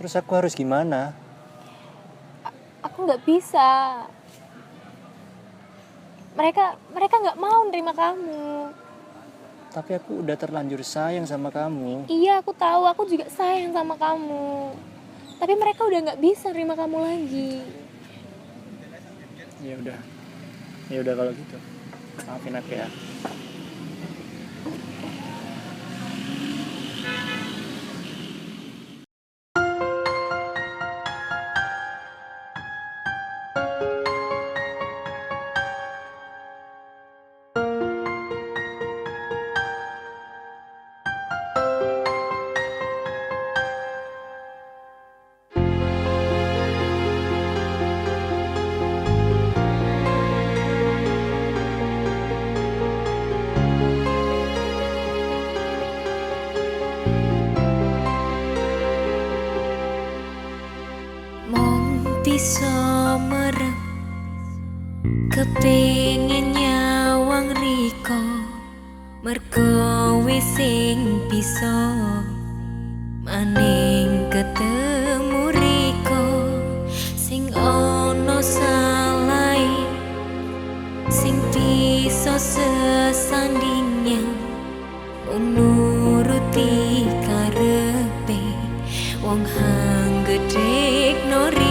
Terus aku harus gimana? Aku nggak bisa. Mereka mereka nggak mau nerima kamu. Tapi aku udah terlanjur sayang sama kamu. Iya, aku tahu. Aku juga sayang sama kamu. Tapi mereka udah nggak bisa nerima kamu lagi. Ya udah. Ya udah kalau gitu. Maafin aku ya. Bisa merem. Kepingin nyawang riko Mergo wis sing bisa. Maning ketemu riko Sing ono salai Sing bisa sesandingnya Nuruti karepe. Wong hang gedek nori